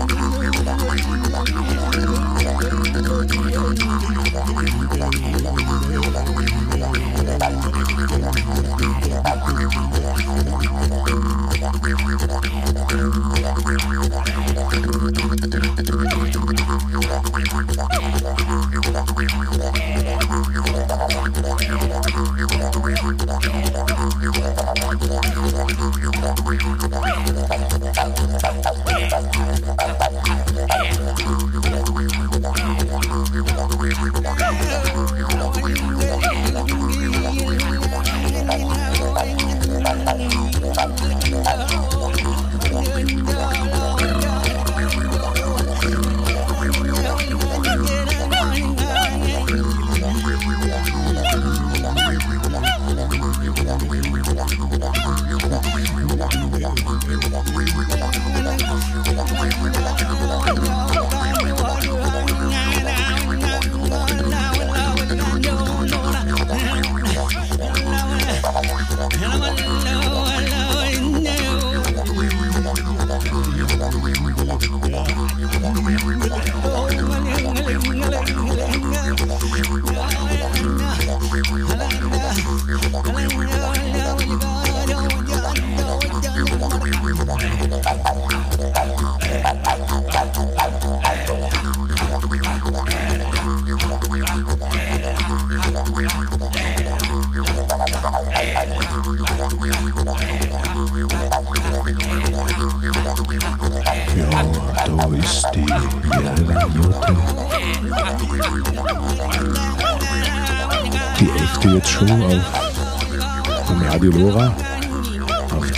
Thank you. they walk away with.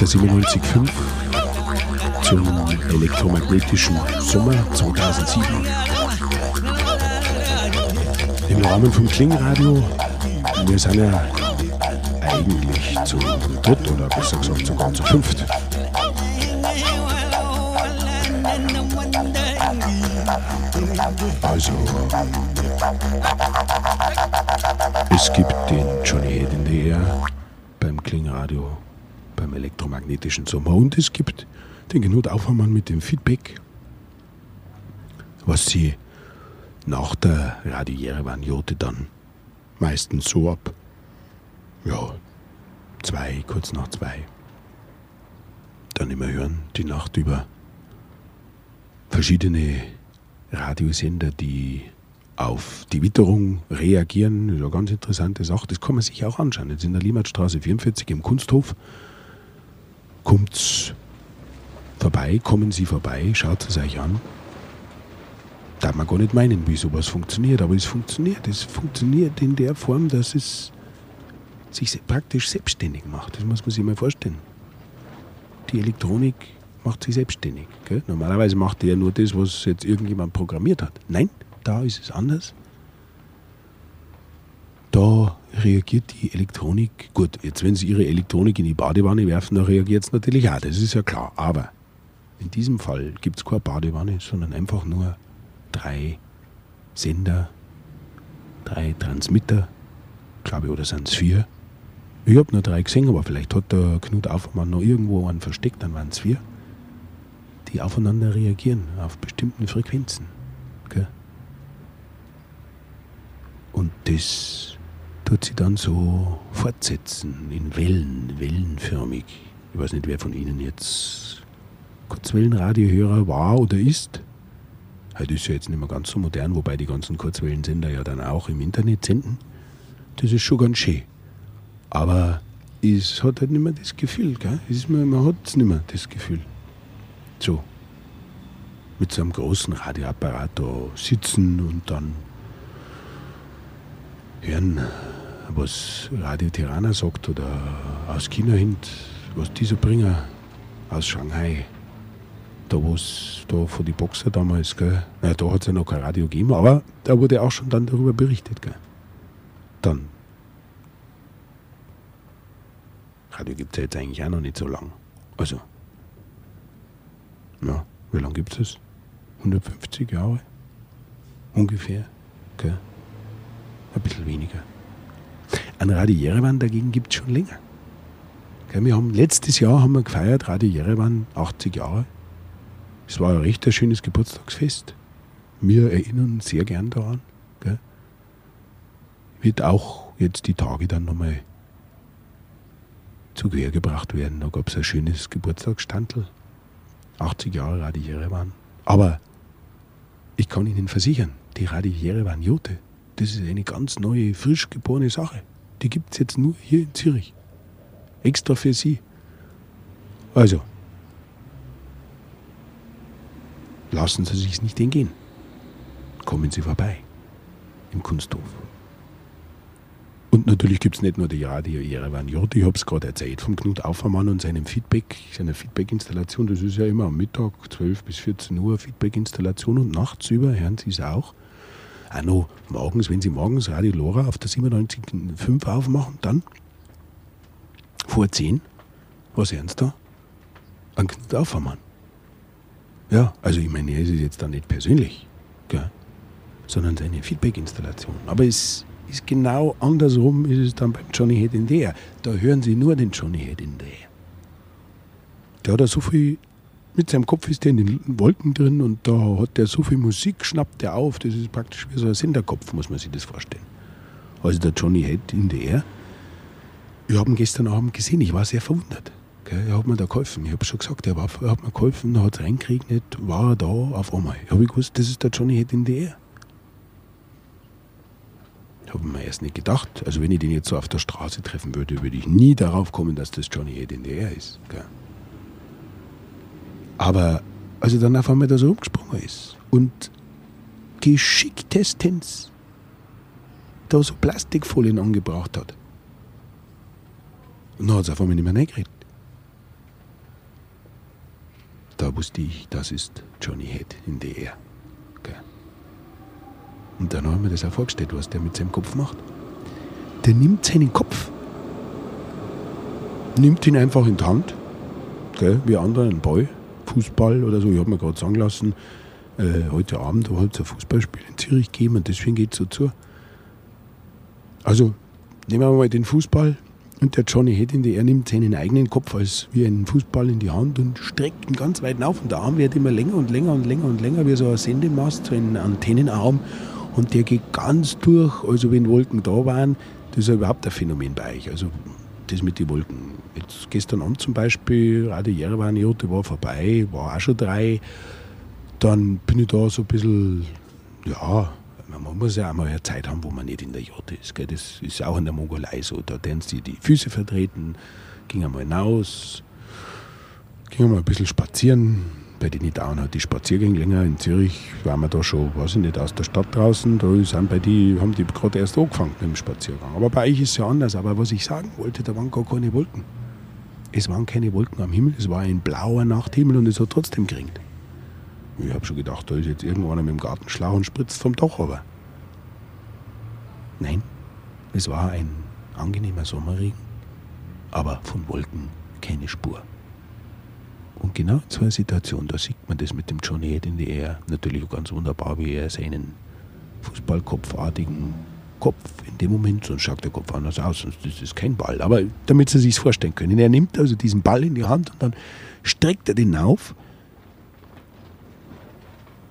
97.5 zum elektromagnetischen Sommer 2007. Im Rahmen vom Klingradio. Wir sind ja eigentlich zu dritt oder besser gesagt sogar zu fünft. Also, es gibt den Johnny Head in the Klingradio beim elektromagnetischen Sommer. Und es gibt den Knut Aufermann mit dem Feedback, was sie nach der Radio Jerewan Jote dann meistens so ab, ja, zwei, kurz nach zwei, dann immer hören, die Nacht über. Verschiedene Radiosender, die auf die Witterung reagieren. Das ist eine ganz interessante Sache. Das kann man sich auch anschauen. Jetzt in der Limmatstraße 44 im Kunsthof kommt's vorbei, kommen Sie vorbei, schaut es euch an. Darf man gar nicht meinen, wie sowas funktioniert, aber es funktioniert. Es funktioniert in der Form, dass es sich praktisch selbstständig macht. Das muss man sich mal vorstellen. Die Elektronik macht sich selbstständig. Gell? Normalerweise macht er nur das, was jetzt irgendjemand programmiert hat. Nein, da ist es anders. Da reagiert die Elektronik. Gut, jetzt wenn Sie Ihre Elektronik in die Badewanne werfen, dann reagiert es natürlich auch, das ist ja klar. Aber in diesem Fall gibt es keine Badewanne, sondern einfach nur drei Sender, drei Transmitter, glaube ich, oder sind es vier. Ich habe nur drei gesehen, aber vielleicht hat der Knut Aufermann noch irgendwo einen versteckt, dann waren es vier die aufeinander reagieren, auf bestimmten Frequenzen. Gell? Und das tut sie dann so fortsetzen, in Wellen, wellenförmig. Ich weiß nicht, wer von Ihnen jetzt Kurzwellenradiohörer war oder ist. Heute ist ja jetzt nicht mehr ganz so modern, wobei die ganzen Kurzwellensender ja dann auch im Internet senden. Das ist schon ganz schön. Aber es hat halt nicht mehr das Gefühl, gell? man hat es nicht mehr, das Gefühl so mit so einem großen Radioapparat da sitzen und dann hören, was Radio Tirana sagt oder aus China hin, was die so bringen, aus Shanghai. Da wo es da von die Boxer damals, gell, naja, da hat es ja noch kein Radio gegeben, aber da wurde auch schon dann darüber berichtet. Gell. Dann. Radio gibt es ja jetzt eigentlich auch noch nicht so lang. Also, ja, wie lange gibt es 150 Jahre? Ungefähr. Gell? Ein bisschen weniger. Ein Radio Jerewan dagegen gibt es schon länger. Wir haben, letztes Jahr haben wir gefeiert, Radio Jerewan 80 Jahre. Es war ein recht schönes Geburtstagsfest. Wir erinnern uns sehr gern daran. Gell? Wird auch jetzt die Tage dann nochmal zu Quer gebracht werden. Da gab es ein schönes Geburtstagsstandel 80 Jahre Radiere waren. Aber ich kann Ihnen versichern, die Radiere waren Jote. Das ist eine ganz neue, frisch geborene Sache. Die gibt es jetzt nur hier in Zürich. Extra für Sie. Also, lassen Sie sich nicht entgehen. Kommen Sie vorbei im Kunsthof. Und natürlich gibt es nicht nur die Radio Jerewan Jod, ich habe es gerade erzählt vom Knut Aufermann und seinem Feedback, seiner Feedback-Installation. Das ist ja immer am Mittag, 12 bis 14 Uhr Feedback-Installation und nachts über hören Sie es auch. Auch noch morgens, wenn Sie morgens Radio Lora auf der 97.5 aufmachen, dann vor 10, was hören Sie da? An Knut Aufermann. Ja, also ich meine, er ist jetzt da nicht persönlich, gell? sondern seine Feedback-Installation. Aber es ist genau andersrum ist es dann beim Johnny Head in Air. Da hören Sie nur den Johnny Head in Air. Der hat da so viel, mit seinem Kopf ist der in den Wolken drin und da hat der so viel Musik, schnappt der auf. Das ist praktisch wie so ein Senderkopf, muss man sich das vorstellen. Also der Johnny Head in the Air. Ich habe ihn gestern Abend gesehen, ich war sehr verwundert. Er hat mir da geholfen. Ich habe schon gesagt, er, war, er hat mir geholfen, hat es reingeregnet, war da auf einmal. Ich habe gewusst, das ist der Johnny Head in the Air. Habe mir erst nicht gedacht. Also wenn ich den jetzt so auf der Straße treffen würde, würde ich nie darauf kommen, dass das Johnny Head in der Air ist. Gell? Aber als er dann auf einmal da so rumgesprungen ist und geschicktestens da so Plastikfolien angebracht hat. Dann hat es auf einmal nicht mehr reingeredet. Da wusste ich, das ist Johnny Head in der Air. Und dann haben wir das auch vorgestellt, was der mit seinem Kopf macht. Der nimmt seinen Kopf, nimmt ihn einfach in die Hand, gell, wie andere einen Ball, Fußball oder so. Ich habe mir gerade sagen lassen, äh, heute Abend hat es ein Fußballspiel in Zürich gegeben und deswegen geht es so zu. Also nehmen wir mal den Fußball Und der Johnny Hedin, er nimmt seinen eigenen Kopf als wie einen Fußball in die Hand und streckt ihn ganz weit auf. Und der Arm wird immer länger und länger und länger und länger, wie so ein Sendemast, so ein Antennenarm. Und der geht ganz durch. Also, wenn Wolken da waren, das ist ja überhaupt ein Phänomen bei euch. Also, das mit den Wolken. Jetzt gestern Abend zum Beispiel, Radio Jerewan, ja, die war vorbei, war auch schon drei. Dann bin ich da so ein bisschen, ja, man muss ja auch mal eine Zeit haben, wo man nicht in der Jotte ist. Gell? Das ist auch in der Mongolei so. Da werden sie die Füße vertreten, ging einmal hinaus, ging einmal ein bisschen spazieren. Bei den Itauen hat die Spaziergänge länger. In Zürich waren wir da schon, weiß ich nicht, aus der Stadt draußen. Da sind bei die, haben die gerade erst angefangen mit dem Spaziergang. Aber bei euch ist es ja anders. Aber was ich sagen wollte, da waren gar keine Wolken. Es waren keine Wolken am Himmel, es war ein blauer Nachthimmel und es hat trotzdem geregnet. Ich habe schon gedacht, da ist jetzt irgendwann mit dem Gartenschlauch und spritzt vom Dach aber. Nein, es war ein angenehmer Sommerregen, aber von Wolken keine Spur. Und genau in so einer Situation, da sieht man das mit dem Johnny Ed in die Air natürlich ganz wunderbar, wie er seinen Fußballkopfartigen Kopf in dem Moment, sonst schaut der Kopf anders aus, sonst ist es kein Ball. Aber damit Sie sich vorstellen können, er nimmt also diesen Ball in die Hand und dann streckt er den auf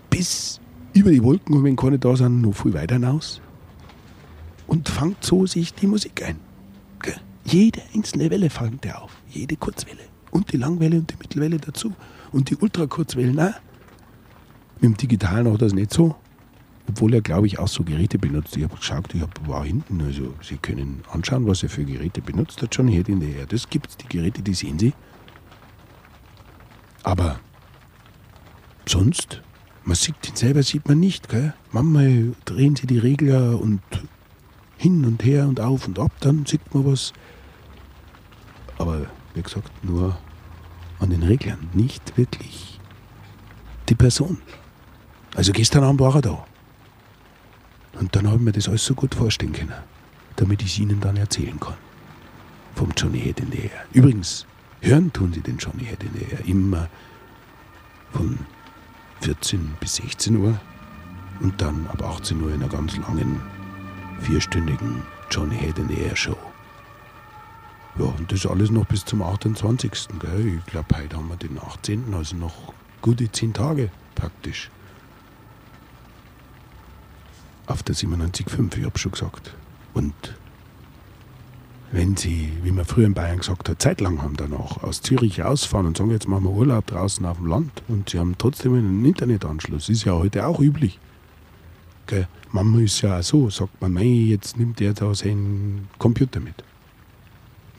bis über die Wolken und wenn keine da sind, noch viel weiter hinaus und fängt so sich die Musik ein. Jede einzelne Welle fängt er auf, jede Kurzwelle und die Langwelle und die Mittelwelle dazu und die Ultrakurzwellen auch. Mit dem Digitalen hat das nicht so, obwohl er, glaube ich, auch so Geräte benutzt. Ich habe geschaut, ich hab, war hinten, also Sie können anschauen, was er für Geräte benutzt hat, schon hier in der Erde. Das gibt es, die Geräte, die sehen Sie. Aber sonst man sieht ihn selber, sieht man nicht. Gell? Manchmal drehen sie die Regler und hin und her und auf und ab, dann sieht man was. Wie gesagt, nur an den Reglern, nicht wirklich die Person. Also gestern Abend war er da. Und dann habe ich mir das alles so gut vorstellen können, damit ich es Ihnen dann erzählen kann. Vom Johnny Head in the Air. Übrigens, hören tun Sie den Johnny Head in the Air immer von 14 bis 16 Uhr und dann ab 18 Uhr in einer ganz langen, vierstündigen Johnny Head in the Air Show. Ja, und das alles noch bis zum 28. Gell? Ich glaube, heute haben wir den 18., also noch gute 10 Tage praktisch. Auf der 97.5, ich habe schon gesagt. Und wenn Sie, wie man früher in Bayern gesagt hat, zeitlang haben danach, aus Zürich rausfahren und sagen, jetzt machen wir Urlaub draußen auf dem Land und Sie haben trotzdem einen Internetanschluss, ist ja heute auch üblich. Gell? Manchmal ist ja auch so, sagt man, mei, jetzt nimmt er da seinen Computer mit.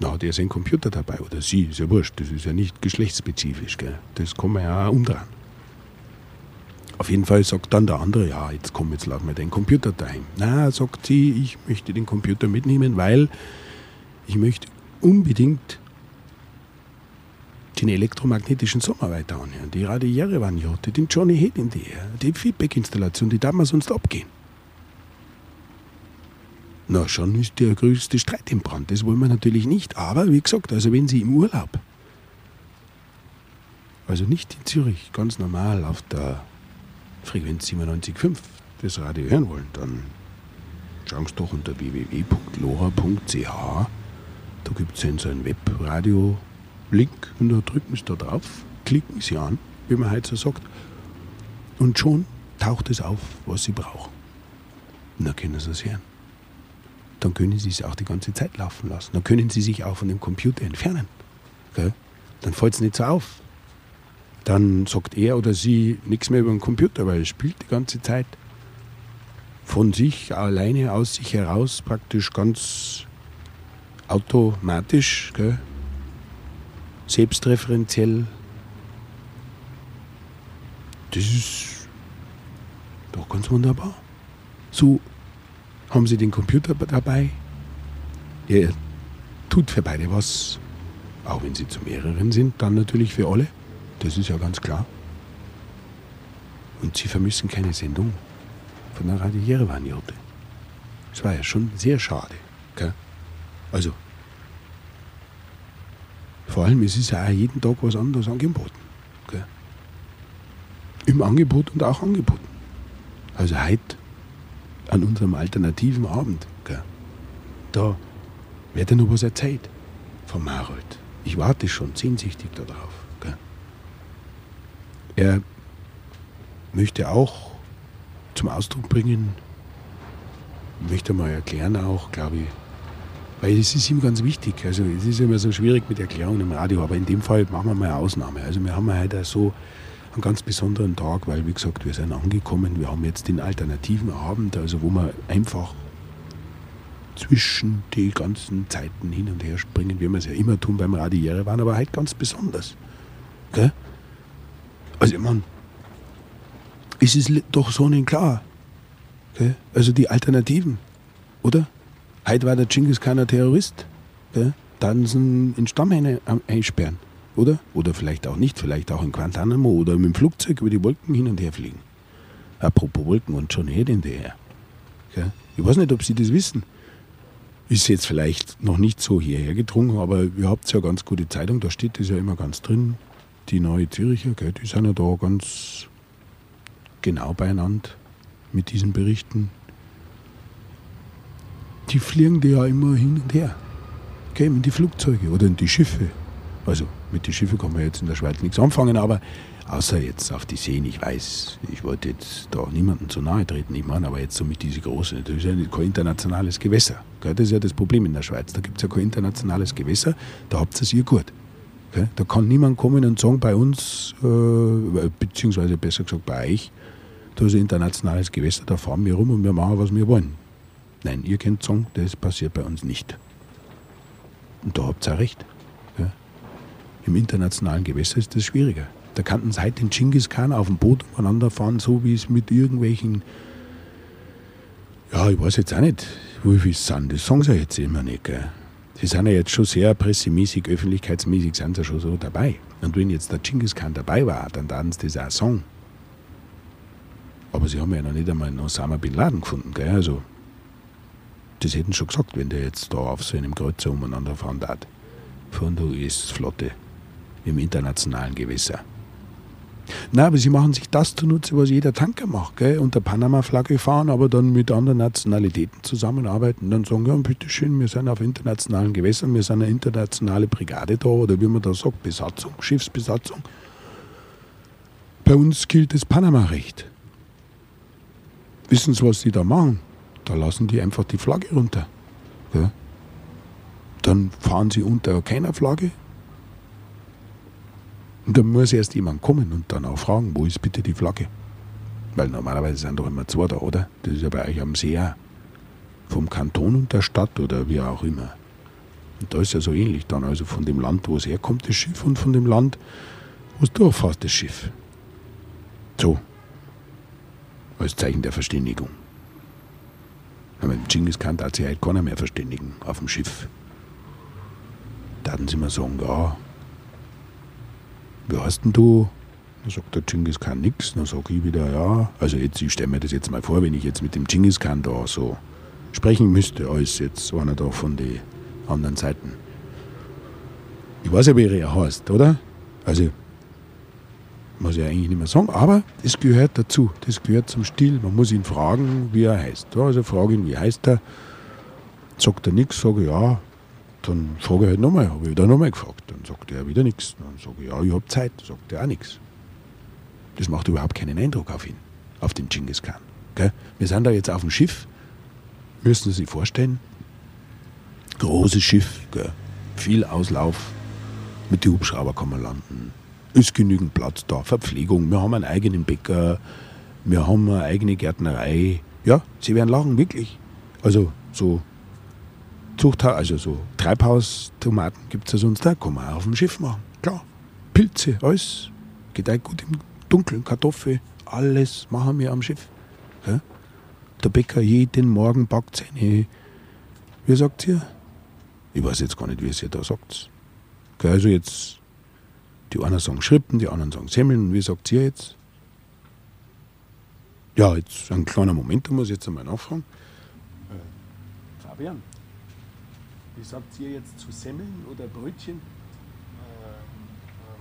Na, hat er seinen Computer dabei oder sie, ist ja wurscht, das ist ja nicht geschlechtsspezifisch, gell? das kann man ja auch umdrehen. Auf jeden Fall sagt dann der andere, ja, jetzt komm, jetzt lass mir den Computer daheim. Na, sagt sie, ich möchte den Computer mitnehmen, weil ich möchte unbedingt den elektromagnetischen Sommer weiter anhören, die Radio Jerewan-Jotte, den Johnny Head in die die Feedback-Installation, die darf man sonst abgehen. Na, schon ist der größte Streit im Brand, das wollen wir natürlich nicht. Aber wie gesagt, also wenn Sie im Urlaub, also nicht in Zürich, ganz normal auf der Frequenz 97.5 das Radio hören wollen, dann schauen Sie doch unter www.lora.ch da gibt es so einen Webradio-Link und da drücken Sie da drauf, klicken Sie an, wie man heute so sagt, und schon taucht es auf, was Sie brauchen. Und dann können Sie es hören. Dann können Sie es auch die ganze Zeit laufen lassen. Dann können Sie sich auch von dem Computer entfernen. Gell? Dann fällt es nicht so auf. Dann sagt er oder sie nichts mehr über den Computer, weil er spielt die ganze Zeit von sich alleine aus sich heraus praktisch ganz automatisch, gell? selbstreferenziell. Das ist doch ganz wunderbar. So haben Sie den Computer dabei. Er tut für beide was, auch wenn Sie zu mehreren sind, dann natürlich für alle. Das ist ja ganz klar. Und Sie vermissen keine Sendung von der Radio Jerewan-Jote. Das war ja schon sehr schade. Gell? Also, vor allem, es ist ja auch jeden Tag was anderes angeboten. Gell? Im Angebot und auch angeboten. Also heute an unserem alternativen Abend, gell? da wird ja noch was erzählt. von Marold. Ich warte schon sehnsüchtig darauf. Gell? Er möchte auch zum Ausdruck bringen, möchte mal erklären auch, glaube ich, weil es ist ihm ganz wichtig. Also es ist immer so schwierig mit Erklärungen im Radio, aber in dem Fall machen wir mal eine Ausnahme. Also wir haben heute so einen ganz besonderen Tag, weil wie gesagt, wir sind angekommen, wir haben jetzt den alternativen Abend, also wo wir einfach zwischen die ganzen Zeiten hin und her springen, wie wir es ja immer tun beim Radiere, waren aber heute ganz besonders. Gell? Also ich meine, es ist doch so nicht klar. Gell? Also die Alternativen, oder? Heute war der Genghis Khan ein Terrorist. Gell? Dann sind in Stamm einsperren, oder? Oder vielleicht auch nicht, vielleicht auch in Guantanamo oder mit dem Flugzeug über die Wolken hin und her fliegen. Apropos Wolken und schon her in der Air. Gell? Ich weiß nicht, ob Sie das wissen. Ist jetzt vielleicht noch nicht so hierher gedrungen, aber ihr habt ja ganz gute Zeitung, da steht das ja immer ganz drin. Die neue Züricher, gell, die sind ja da ganz genau beieinander mit diesen Berichten. Die fliegen die ja immer hin und her. Gell, in die Flugzeuge oder in die Schiffe. Also mit den Schiffen kann man jetzt in der Schweiz nichts anfangen, aber außer jetzt auf die Seen, ich weiß, ich wollte jetzt da niemandem zu nahe treten, ich meine, aber jetzt so mit diesen großen, das ist ja kein internationales Gewässer. Gell? Das ist ja das Problem in der Schweiz, da gibt es ja kein internationales Gewässer, da habt ihr es ihr gut. Gell? Da kann niemand kommen und sagen, bei uns, äh, beziehungsweise besser gesagt bei euch, da ist ein internationales Gewässer, da fahren wir rum und wir machen, was wir wollen. Nein, ihr könnt sagen, das passiert bei uns nicht. Und da habt ihr auch recht. Im internationalen Gewässer ist das schwieriger. Da kannten seit den Genghis Khan auf dem Boot umeinander fahren, so wie es mit irgendwelchen, ja, ich weiß jetzt auch nicht, wie viel sind. Das sagen sie jetzt immer nicht. Gell? Sie sind ja jetzt schon sehr pressemäßig, öffentlichkeitsmäßig sind sie schon so dabei. Und wenn jetzt der Genghis Khan dabei war, dann würden sie das auch sagen. Aber sie haben ja noch nicht einmal einen Osama Bin Laden gefunden. Gell? Also, das hätten sie schon gesagt, wenn der jetzt da auf so einem Kreuzer umeinander fahren darf. Von der US-Flotte im internationalen Gewässer. Na, aber sie machen sich das zunutze, was jeder Tanker macht, gell? unter Panama-Flagge fahren, aber dann mit anderen Nationalitäten zusammenarbeiten. Dann sagen, ja, bitteschön, wir sind auf internationalen Gewässern, wir sind eine internationale Brigade da, oder wie man da sagt, Besatzung, Schiffsbesatzung. Bei uns gilt das Panama-Recht. Wissen Sie, was die da machen? Da lassen die einfach die Flagge runter. Gell? Dann fahren sie unter keiner Flagge, und dann muss erst jemand kommen und dann auch fragen, wo ist bitte die Flagge? Weil normalerweise sind doch immer zwei da, oder? Das ist ja bei euch am See auch. Vom Kanton und der Stadt oder wie auch immer. Und da ist ja so ähnlich dann, also von dem Land, wo es herkommt, das Schiff, und von dem Land, wo es durchfährst, das Schiff. So. Als Zeichen der Verständigung. Aber mit Genghis Khan darf sich halt keiner mehr verständigen auf dem Schiff. Da hatten sie mir sagen, ja, wie heißt denn du? Dann sagt der Genghis Khan nichts. Dann sage ich wieder, ja. Also jetzt, ich stelle mir das jetzt mal vor, wenn ich jetzt mit dem Genghis Khan da so sprechen müsste, als jetzt einer da von den anderen Seiten. Ich weiß ja, wie er heißt, oder? Also, muss ich eigentlich nicht mehr sagen, aber das gehört dazu. Das gehört zum Stil. Man muss ihn fragen, wie er heißt. Also frage ihn, wie heißt er? Sagt er nichts, sage ich, ja, dann frage ich halt nochmal, habe ich wieder nochmal gefragt. Dann sagt er wieder nichts. Dann sage ich, ja, ich habe Zeit. Sagt er auch nichts. Das macht überhaupt keinen Eindruck auf ihn, auf den Genghis Khan. Gell? Wir sind da jetzt auf dem Schiff, müssen Sie sich vorstellen. Großes Schiff, gell? viel Auslauf, mit den Hubschrauber kann man landen. Ist genügend Platz da, Verpflegung, wir haben einen eigenen Bäcker, wir haben eine eigene Gärtnerei. Ja, Sie werden lachen, wirklich. Also so Zuchthaus, also so Treibhaustomaten gibt es ja sonst da, kann man auch auf dem Schiff machen. Klar. Pilze, alles. Gedeiht gut im Dunkeln, Kartoffeln, alles machen wir am Schiff. Ja? Der Bäcker jeden Morgen backt seine, wie sagt ihr? Ich weiß jetzt gar nicht, wie es ihr da sagt. Also jetzt, die einen sagen Schrippen, die anderen sagen Semmeln. Wie sagt ihr jetzt? Ja, jetzt ein kleiner Moment, da muss ich jetzt einmal nachfragen. Äh, Fabian? wie sagt ihr jetzt, zu Semmeln oder Brötchen? Ähm,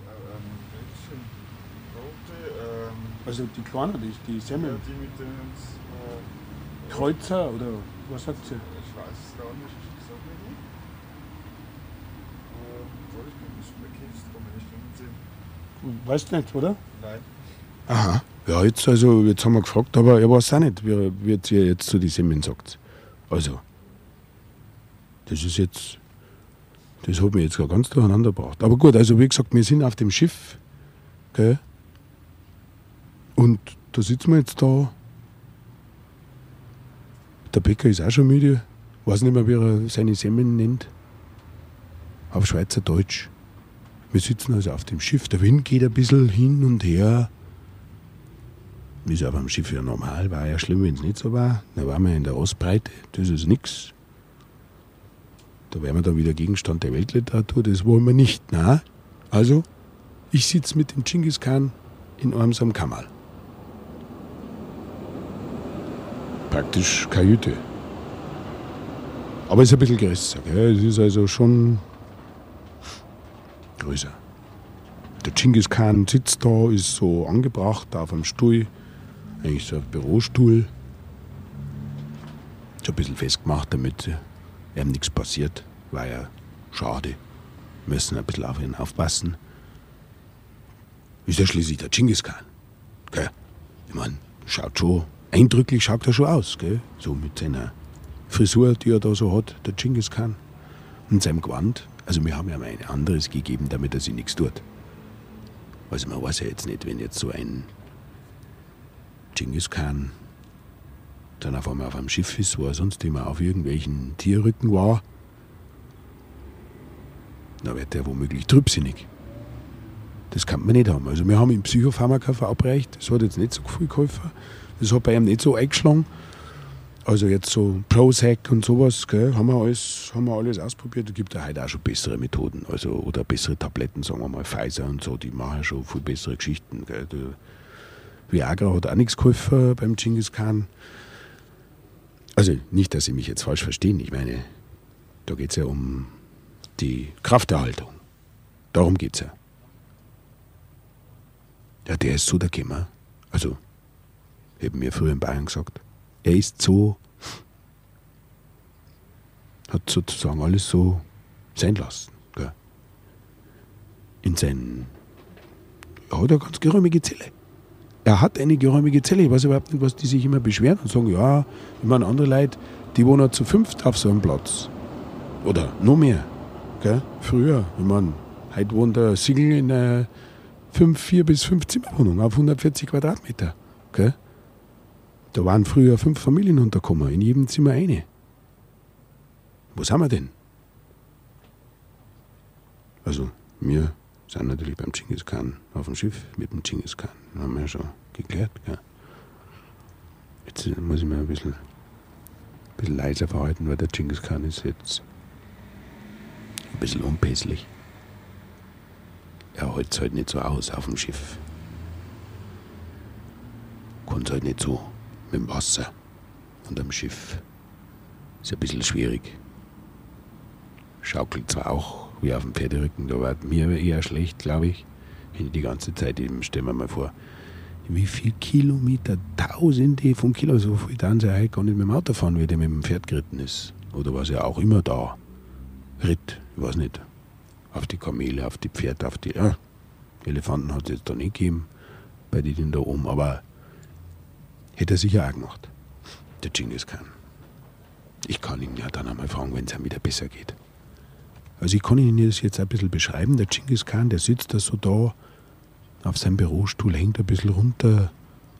äh, ähm, ähm, also die kleinen, die, die Semmeln. Ja, die mit den äh, Kreuzer oder was sagt ihr? Ich weiß es gar nicht, ich sag mir die. Äh, soll ich mir nicht mehr kennst, kann man nicht sehen. Weißt nicht, oder? Nein. Aha. Ja, jetzt, also, jetzt haben wir gefragt, aber er weiß auch nicht, wie, wie ihr jetzt zu den Semmeln sagt. Also das ist jetzt, das hat mich jetzt gar ganz durcheinander gebracht. Aber gut, also wie gesagt, wir sind auf dem Schiff, gell? Und da sitzen wir jetzt da. Der Bäcker ist auch schon müde. Weiß nicht mehr, wie er seine Semmeln nennt. Auf Schweizerdeutsch. Wir sitzen also auf dem Schiff. Der Wind geht ein bisschen hin und her. Ist aber am Schiff ja normal. War ja schlimm, wenn es nicht so war. Da waren wir in der Ostbreite. Das ist nichts. Da wären wir dann wieder Gegenstand der Weltliteratur. Das wollen wir nicht. Na? Also, ich sitze mit dem Genghis Khan in einem Kammerl. Praktisch Kajüte. Aber es ist ein bisschen größer. Gell? Es ist also schon größer. Der Genghis Khan sitzt da, ist so angebracht auf einem Stuhl. Eigentlich so ein Bürostuhl. So ein bisschen festgemacht, damit ihm nichts passiert. War ja schade. Müssen ein bisschen auf ihn aufpassen. Ist ja schließlich der Genghis Khan. Gell? Ich meine, schaut schon, eindrücklich schaut er schon aus, gell? So mit seiner Frisur, die er da so hat, der Genghis Khan. Und seinem Gewand. Also wir haben ihm ein anderes gegeben, damit er sich nichts tut. Also man weiß ja jetzt nicht, wenn jetzt so ein Genghis Khan dann auf einmal auf einem Schiff ist, wo er sonst immer auf irgendwelchen Tierrücken war, dann wird der womöglich trübsinnig. Das kann man nicht haben. Also wir haben ihm Psychopharmaka verabreicht, das hat jetzt nicht so viel geholfen. Das hat bei ihm nicht so eingeschlagen. Also jetzt so Prozac und sowas, gell, haben, wir alles, haben wir alles ausprobiert. Da gibt es heute auch schon bessere Methoden, also oder bessere Tabletten, sagen wir mal Pfizer und so, die machen schon viel bessere Geschichten. Gell. Viagra hat auch nichts geholfen beim Genghis Khan. Also nicht, dass Sie mich jetzt falsch verstehen. Ich meine, da geht es ja um die Krafterhaltung. Darum geht es ja. Ja, der ist so der Kämmer. Also, hätten wir früher in Bayern gesagt. Er ist so, hat sozusagen alles so sein lassen. Gell? In seinen, er hat eine ganz geräumige Zelle. Er hat eine geräumige Zelle. Ich weiß überhaupt nicht, was die sich immer beschweren und sagen, ja, ich meine, andere Leute, die wohnen zu fünft auf so einem Platz. Oder noch mehr. Gell? Früher, ich meine, heute wohnt der Single in einer 5, 4 bis 5 Zimmerwohnung auf 140 Quadratmeter. Gell? Da waren früher fünf Familien untergekommen, in jedem Zimmer eine. Wo sind wir denn? Also, wir sind natürlich beim Genghis Khan auf dem Schiff mit dem Genghis Khan. Das haben wir ja schon geklärt. Gell? Jetzt muss ich mir ein bisschen, ein bisschen leiser verhalten, weil der Genghis Khan ist jetzt ein bisschen unpässlich. Er hält es halt nicht so aus auf dem Schiff. Kann es halt nicht so mit dem Wasser und am Schiff. Ist ein bisschen schwierig. Schaukelt zwar auch wie auf dem Pferderücken, da war mir eher schlecht, glaube ich. Wenn ich die ganze Zeit eben, stellen wir mal vor, wie viel Kilometer, Tausende von Kilo, so viel dann sie halt gar nicht mit dem Auto fahren, wie der mit dem Pferd geritten ist. Oder was er auch immer da ritt, ich weiß nicht. Auf die Kamele, auf die Pferde, auf die. Ja, Elefanten hat es jetzt da nicht gegeben, bei denen da oben, aber hätte er sicher auch gemacht. Der Genghis Khan. Ich kann ihn ja dann einmal fragen, wenn es ihm wieder besser geht. Also ich kann Ihnen das jetzt ein bisschen beschreiben. Der Genghis Khan, der sitzt da so da auf seinem Bürostuhl, hängt ein bisschen runter,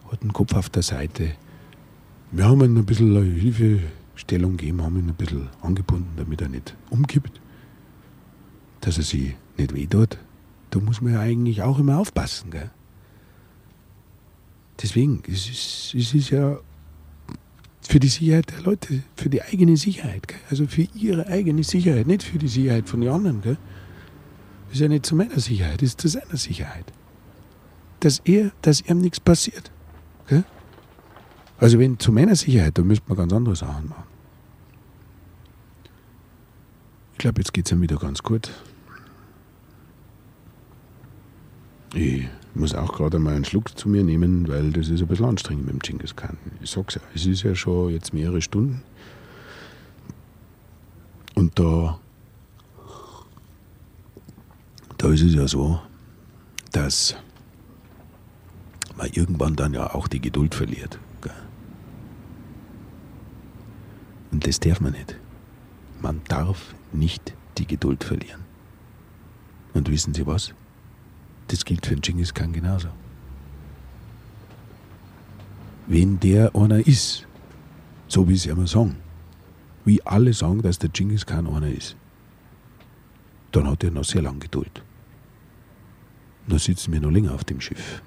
hat den Kopf auf der Seite. Wir haben ihm ein bisschen Hilfestellung gegeben, haben ihn ein bisschen angebunden, damit er nicht umkippt dass er sich nicht wehtut, da muss man ja eigentlich auch immer aufpassen. Gell? Deswegen, es ist, es ist ja für die Sicherheit der Leute, für die eigene Sicherheit, gell? also für ihre eigene Sicherheit, nicht für die Sicherheit von den anderen. Gell? Ist ja nicht zu meiner Sicherheit, ist zu seiner Sicherheit. Dass er, dass ihm nichts passiert. Gell? Also wenn zu meiner Sicherheit, dann müsste man ganz andere Sachen machen. Ich glaube, jetzt geht es ihm wieder ganz gut. Ich muss auch gerade mal einen Schluck zu mir nehmen, weil das ist ein bisschen anstrengend mit dem Genghis Khan. Ich sag's ja, es ist ja schon jetzt mehrere Stunden. Und da, da ist es ja so, dass man irgendwann dann ja auch die Geduld verliert. Und das darf man nicht. Man darf nicht die Geduld verlieren. Und wissen Sie was? Das gilt für den Genghis Khan genauso. Wenn der einer ist, so wie sie immer sagen, wie alle sagen, dass der Genghis Khan einer ist, dann hat er noch sehr lange Geduld. Dann sitzen wir noch länger auf dem Schiff.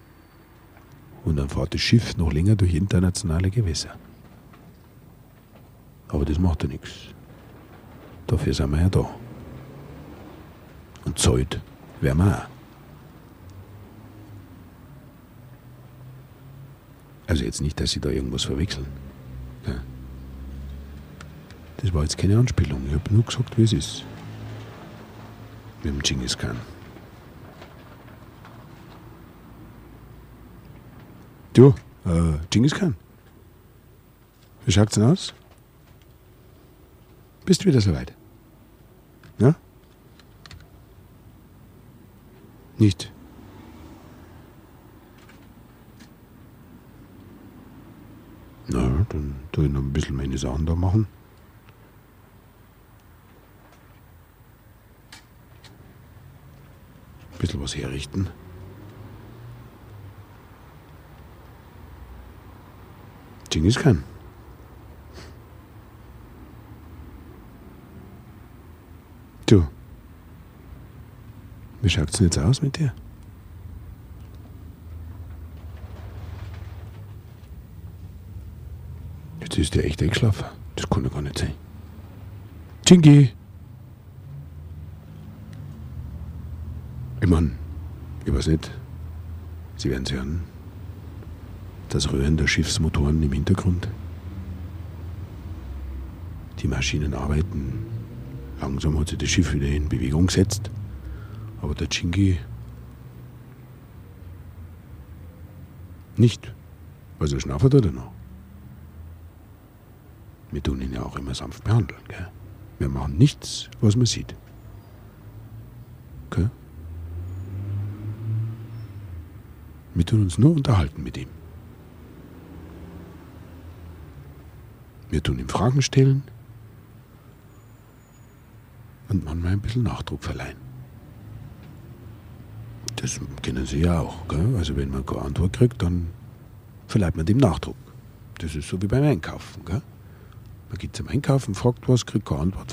Und dann fährt das Schiff noch länger durch internationale Gewässer. Aber das macht ja nichts. Dafür sind wir ja da. Und zahlt werden wir auch. Also jetzt nicht, dass Sie da irgendwas verwechseln. Das war jetzt keine Anspielung. Ich habe nur gesagt, wie es ist. Mit dem Genghis Khan. Du, äh, Genghis Khan. Wie schaut's denn aus? Bist du wieder soweit? Ja? Nicht. Tue ich noch ein bisschen meine Sachen da machen. Ein bisschen was herrichten. Genghis Khan. Du. Wie schaut's denn jetzt aus mit dir? Jetzt ist der echt eingeschlafen. Das kann ja gar nicht sein. Chingy! Ich mein, ich weiß nicht. Sie werden es hören. Das Röhren der Schiffsmotoren im Hintergrund. Die Maschinen arbeiten. Langsam hat sich das Schiff wieder in Bewegung gesetzt. Aber der Chingy nicht. Also schnauft er noch. Wir tun ihn ja auch immer sanft behandeln. Gell? Wir machen nichts, was man sieht. Gell? Wir tun uns nur unterhalten mit ihm. Wir tun ihm Fragen stellen und manchmal ein bisschen Nachdruck verleihen. Das kennen Sie ja auch. Gell? Also wenn man keine Antwort kriegt, dann verleiht man dem Nachdruck. Das ist so wie beim Einkaufen. Gell? Man geht zum Einkaufen, fragt was, kriegt keine Antwort.